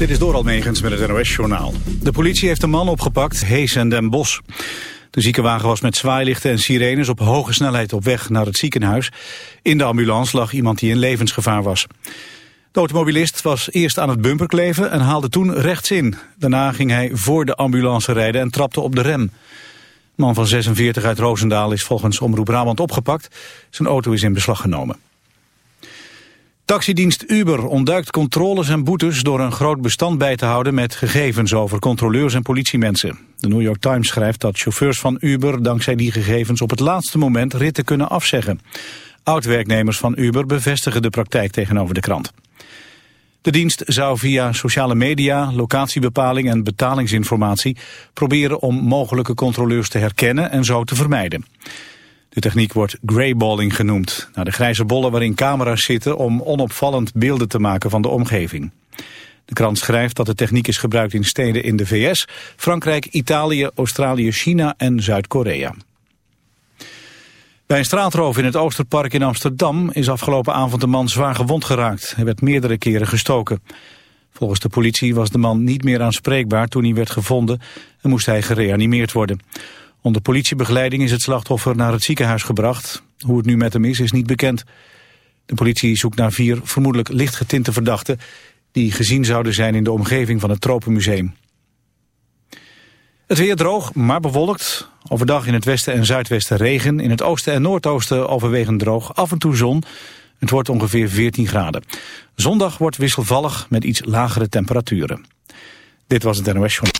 Dit is Doral Megens met het NOS-journaal. De politie heeft een man opgepakt, Hees en Den Bosch. De ziekenwagen was met zwaailichten en sirenes op hoge snelheid op weg naar het ziekenhuis. In de ambulance lag iemand die in levensgevaar was. De automobilist was eerst aan het bumper kleven en haalde toen rechts in. Daarna ging hij voor de ambulance rijden en trapte op de rem. Man van 46 uit Roosendaal is volgens Omroep Brabant opgepakt. Zijn auto is in beslag genomen. Taxidienst Uber ontduikt controles en boetes door een groot bestand bij te houden met gegevens over controleurs en politiemensen. De New York Times schrijft dat chauffeurs van Uber dankzij die gegevens op het laatste moment ritten kunnen afzeggen. Oud-werknemers van Uber bevestigen de praktijk tegenover de krant. De dienst zou via sociale media, locatiebepaling en betalingsinformatie proberen om mogelijke controleurs te herkennen en zo te vermijden. De techniek wordt greyballing genoemd, naar de grijze bollen waarin camera's zitten om onopvallend beelden te maken van de omgeving. De krant schrijft dat de techniek is gebruikt in steden in de VS, Frankrijk, Italië, Australië, China en Zuid-Korea. Bij een straatroof in het Oosterpark in Amsterdam is afgelopen avond een man zwaar gewond geraakt. Hij werd meerdere keren gestoken. Volgens de politie was de man niet meer aanspreekbaar toen hij werd gevonden en moest hij gereanimeerd worden. Onder politiebegeleiding is het slachtoffer naar het ziekenhuis gebracht. Hoe het nu met hem is, is niet bekend. De politie zoekt naar vier vermoedelijk lichtgetinte verdachten... die gezien zouden zijn in de omgeving van het Tropenmuseum. Het weer droog, maar bewolkt. Overdag in het westen en zuidwesten regen. In het oosten en noordoosten overwegend droog. Af en toe zon. Het wordt ongeveer 14 graden. Zondag wordt wisselvallig met iets lagere temperaturen. Dit was het NOS Journal.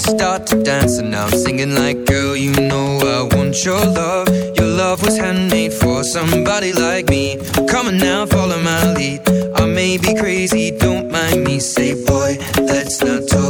start to dance And now I'm singing like Girl, you know I want your love. Your love was handmade for somebody like me. Come on now, follow my lead. I may be crazy, don't mind me. Say, boy, let's not talk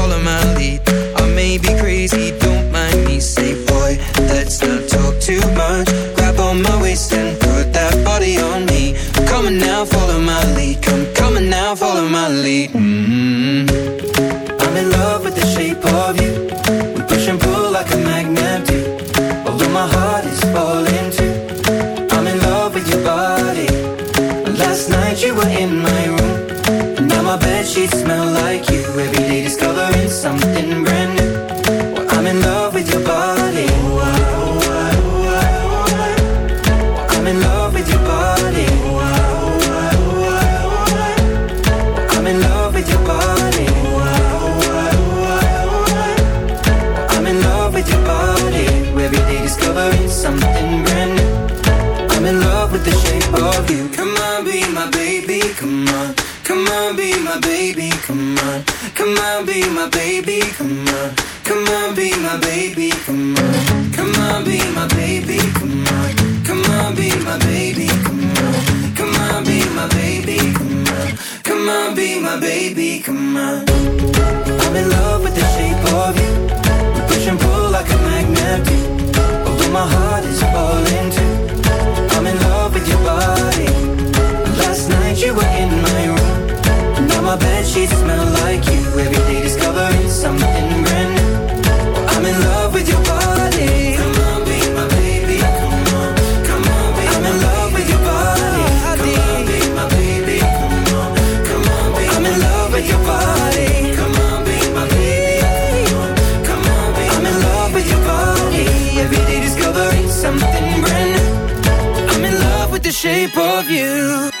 the shape of you.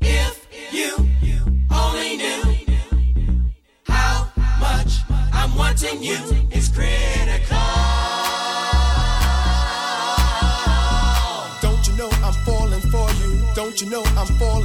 If you only knew how much I'm wanting you, critical. Don't you know I'm falling for you? Don't you know I'm falling?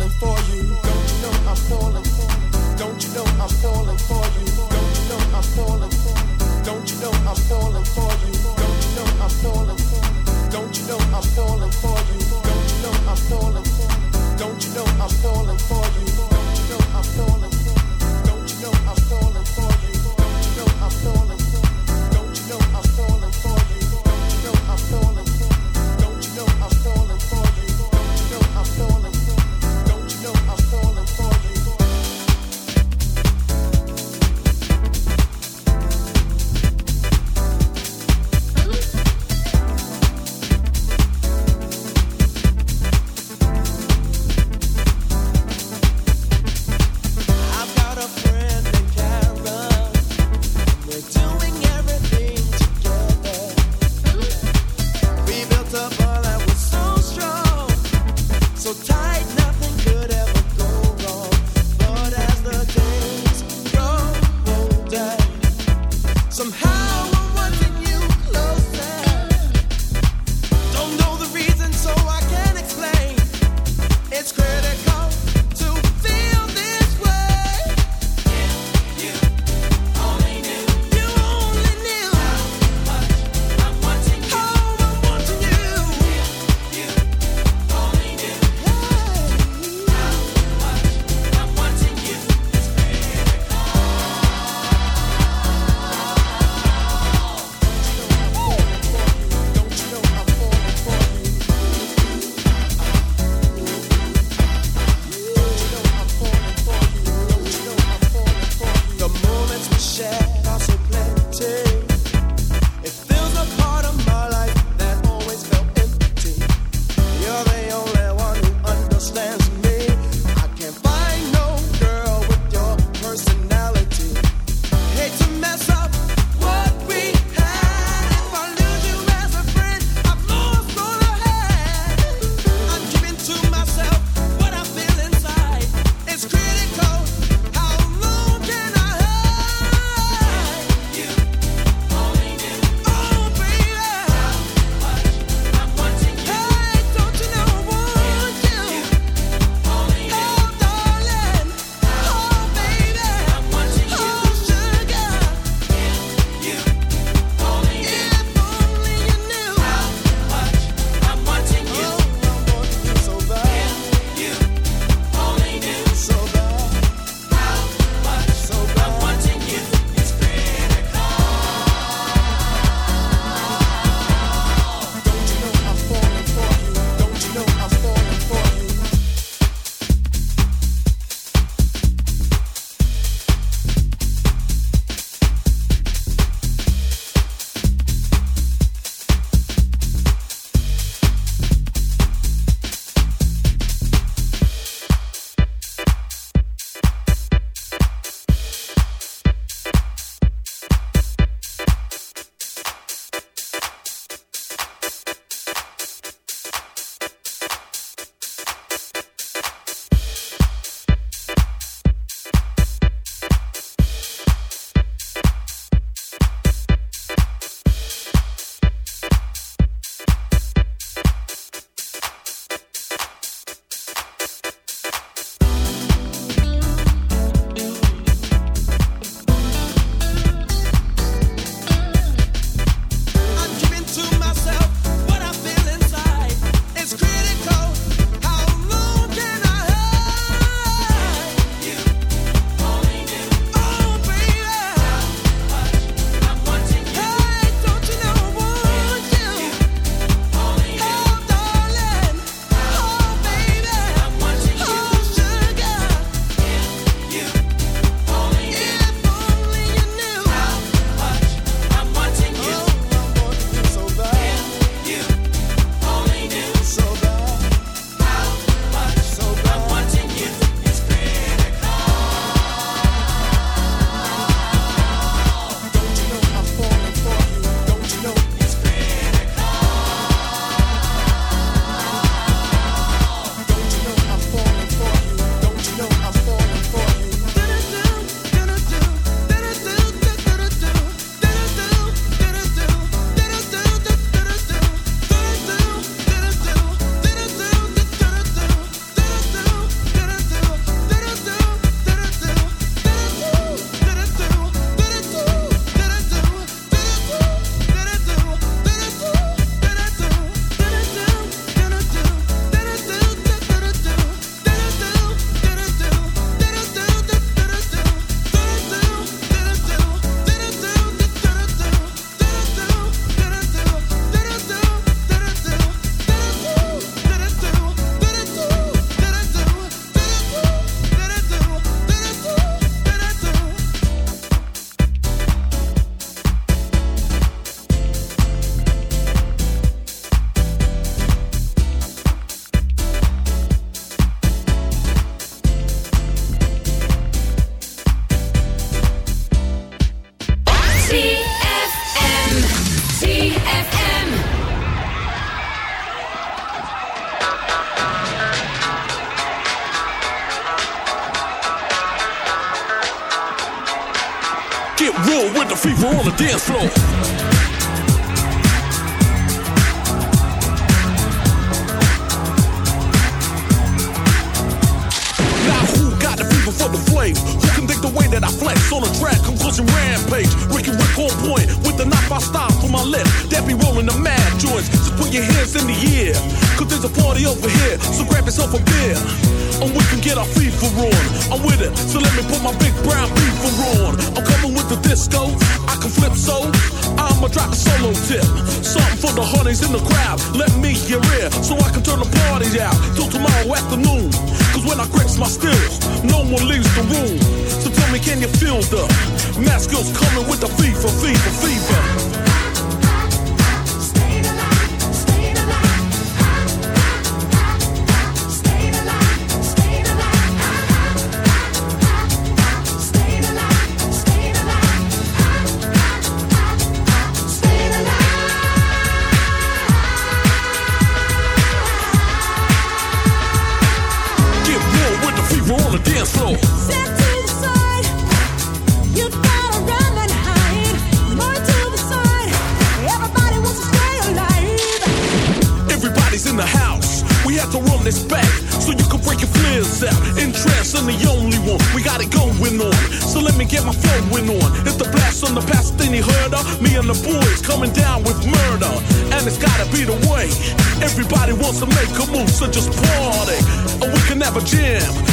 Dance floor. Step to the side. You gotta run and hide. More to the side. Everybody wants to stay alive. Everybody's in the house. We have to run this back so you can break your flares out. In trance, I'm the only one. We got it going on. So let me get my flowing on. It's the blast on the past, then you heard her. Me and the boys coming down with murder. And it's gotta be the way. Everybody wants to make a move, so just party. Or we can have a jam.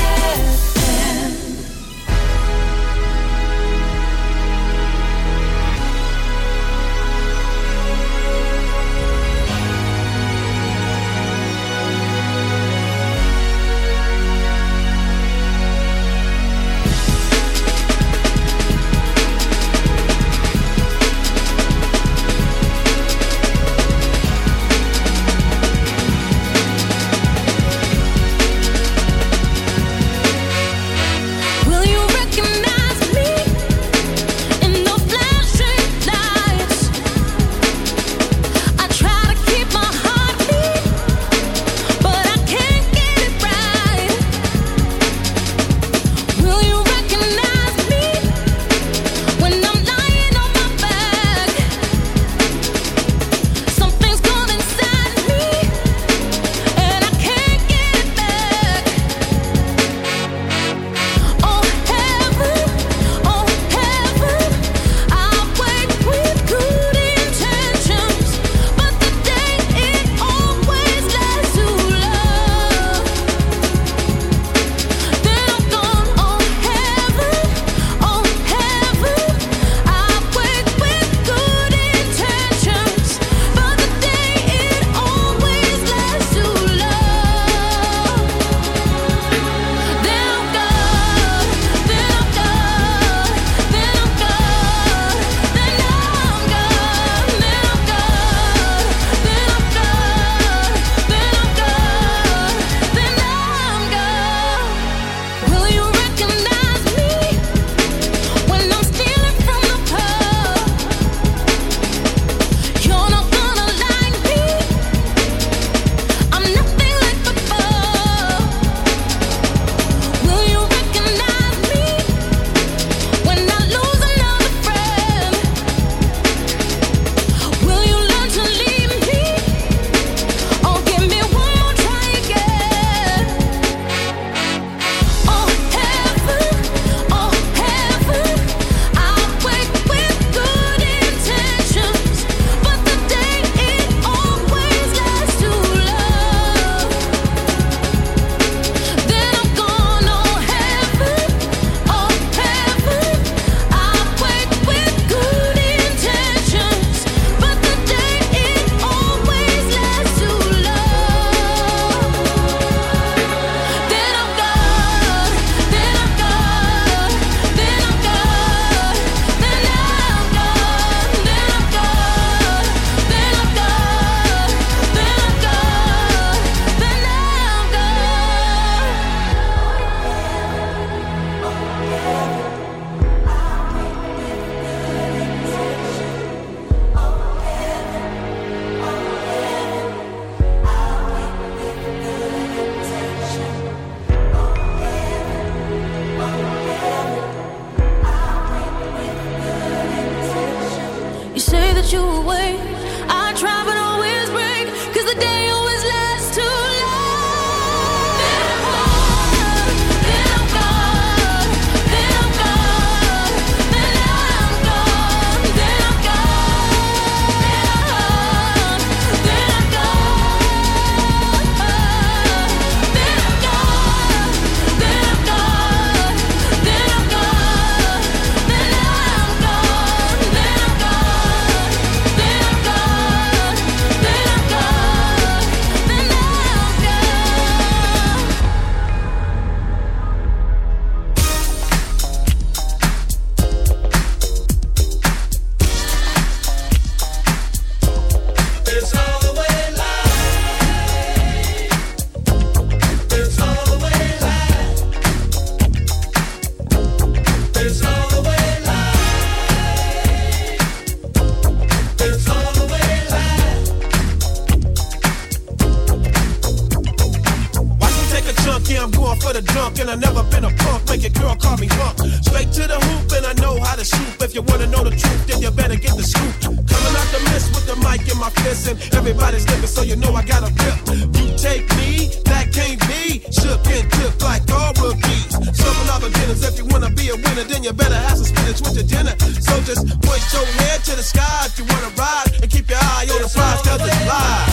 surprised cause it's live.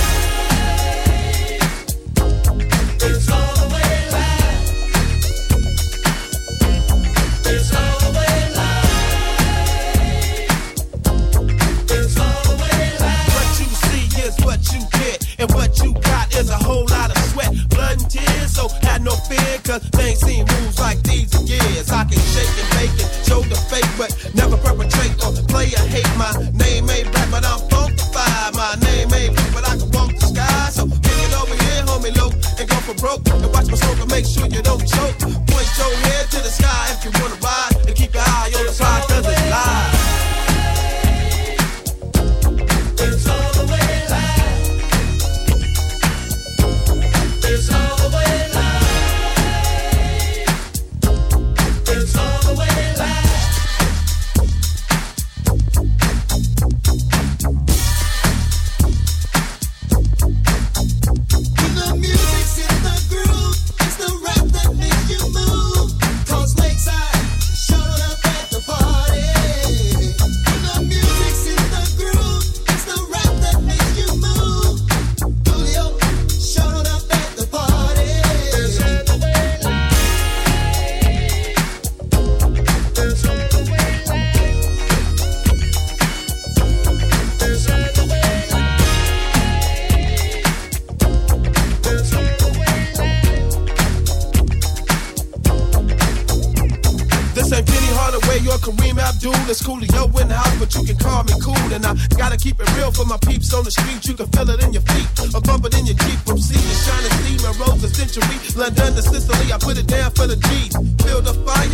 And what you got is a whole lot of sweat, blood and tears. So had no fear, cause they ain't seen moves like these in years. I can shake and bake